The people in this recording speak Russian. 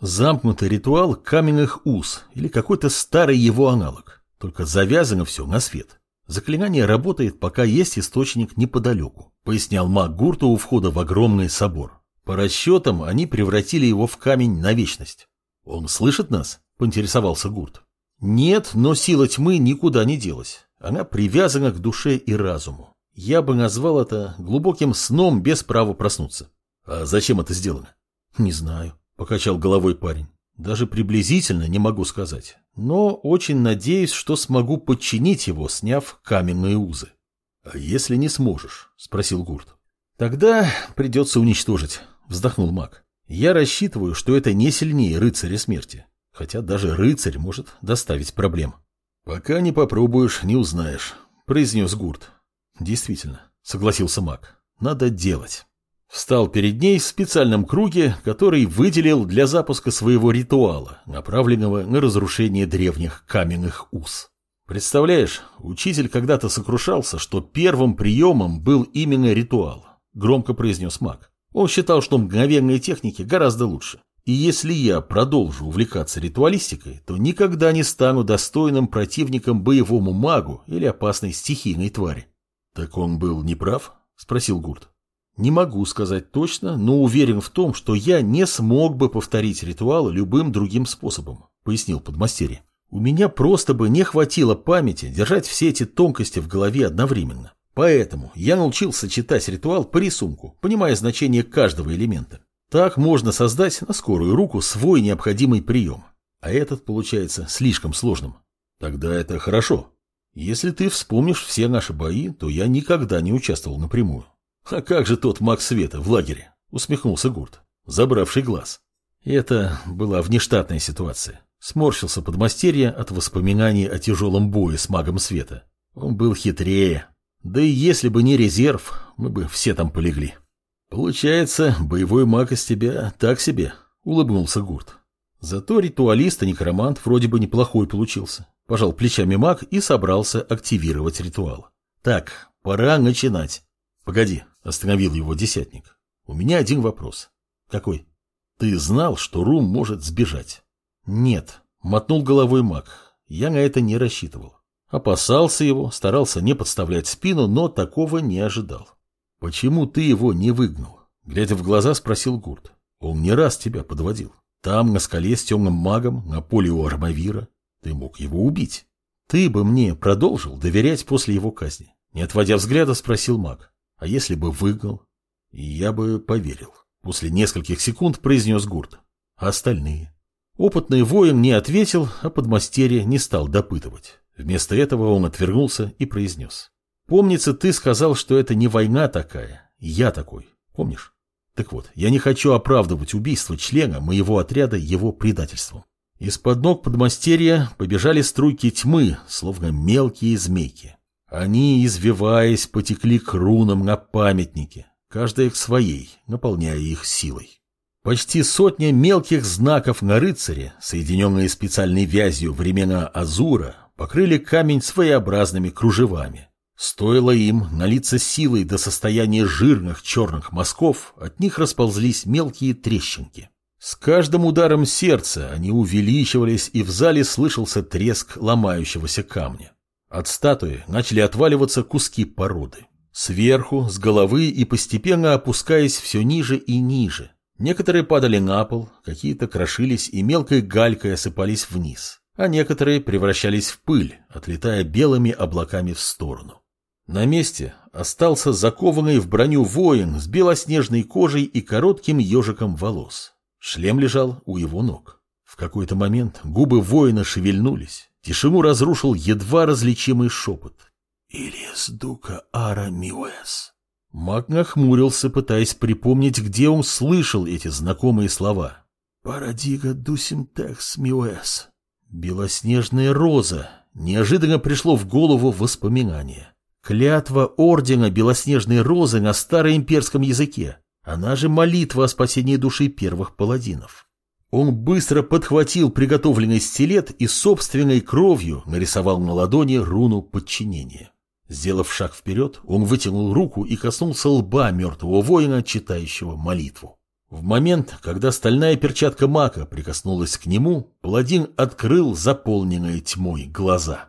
Замкнутый ритуал каменных уз или какой-то старый его аналог. Только завязано все на свет. Заклинание работает, пока есть источник неподалеку, пояснял маг Гурта у входа в огромный собор. По расчетам, они превратили его в камень на вечность. «Он слышит нас?» – поинтересовался Гурт. «Нет, но сила тьмы никуда не делась. Она привязана к душе и разуму. Я бы назвал это глубоким сном без права проснуться». «А зачем это сделано?» «Не знаю. Покачал головой парень. Даже приблизительно не могу сказать. Но очень надеюсь, что смогу подчинить его, сняв каменные узы. А если не сможешь? Спросил Гурт. Тогда придется уничтожить, вздохнул маг. Я рассчитываю, что это не сильнее рыцаря смерти. Хотя даже рыцарь может доставить проблем. Пока не попробуешь, не узнаешь, произнес Гурт. Действительно, согласился маг. Надо делать. Встал перед ней в специальном круге, который выделил для запуска своего ритуала, направленного на разрушение древних каменных уз. Представляешь, учитель когда-то сокрушался, что первым приемом был именно ритуал, громко произнес маг. Он считал, что мгновенные техники гораздо лучше. И если я продолжу увлекаться ритуалистикой, то никогда не стану достойным противником боевому магу или опасной стихийной твари. Так он был неправ? Спросил Гурт. Не могу сказать точно, но уверен в том, что я не смог бы повторить ритуал любым другим способом, пояснил подмастерье. У меня просто бы не хватило памяти держать все эти тонкости в голове одновременно. Поэтому я научился читать ритуал по рисунку, понимая значение каждого элемента. Так можно создать на скорую руку свой необходимый прием. А этот получается слишком сложным. Тогда это хорошо. Если ты вспомнишь все наши бои, то я никогда не участвовал напрямую. «А как же тот маг света в лагере?» — усмехнулся Гурт, забравший глаз. Это была внештатная ситуация. Сморщился подмастерье от воспоминаний о тяжелом бое с магом света. Он был хитрее. Да и если бы не резерв, мы бы все там полегли. Получается, боевой маг из тебя так себе, улыбнулся Гурт. Зато ритуалист и некромант вроде бы неплохой получился. Пожал плечами маг и собрался активировать ритуал. Так, пора начинать. Погоди, Остановил его десятник. У меня один вопрос. Какой? Ты знал, что Рум может сбежать? Нет. Мотнул головой маг. Я на это не рассчитывал. Опасался его, старался не подставлять спину, но такого не ожидал. Почему ты его не выгнал? Глядя в глаза, спросил Гурт. Он не раз тебя подводил. Там, на скале с темным магом, на поле у Армавира. Ты мог его убить. Ты бы мне продолжил доверять после его казни. Не отводя взгляда, спросил маг. А если бы выгнал? Я бы поверил. После нескольких секунд произнес Гурт. А остальные? Опытный воин не ответил, а подмастерье не стал допытывать. Вместо этого он отвернулся и произнес. Помнится, ты сказал, что это не война такая. Я такой. Помнишь? Так вот, я не хочу оправдывать убийство члена моего отряда его предательством. Из-под ног подмастерья побежали струйки тьмы, словно мелкие змейки. Они, извиваясь, потекли к рунам на памятнике, каждая к своей, наполняя их силой. Почти сотня мелких знаков на рыцаре, соединенные специальной вязью времена Азура, покрыли камень своеобразными кружевами. Стоило им налиться силой до состояния жирных черных мазков, от них расползлись мелкие трещинки. С каждым ударом сердца они увеличивались, и в зале слышался треск ломающегося камня. От статуи начали отваливаться куски породы. Сверху, с головы и постепенно опускаясь все ниже и ниже. Некоторые падали на пол, какие-то крошились и мелкой галькой осыпались вниз, а некоторые превращались в пыль, отлетая белыми облаками в сторону. На месте остался закованный в броню воин с белоснежной кожей и коротким ежиком волос. Шлем лежал у его ног. В какой-то момент губы воина шевельнулись, Тишину разрушил едва различимый шепот. «Илиас Дука Ара Миуэс». Маг нахмурился, пытаясь припомнить, где он слышал эти знакомые слова. «Парадига Дусимтекс Миуэс». «Белоснежная роза». Неожиданно пришло в голову воспоминание. Клятва ордена Белоснежной розы на староимперском языке. Она же молитва о спасении души первых паладинов. Он быстро подхватил приготовленный стилет и собственной кровью нарисовал на ладони руну подчинения. Сделав шаг вперед, он вытянул руку и коснулся лба мертвого воина, читающего молитву. В момент, когда стальная перчатка мака прикоснулась к нему, паладин открыл заполненные тьмой глаза.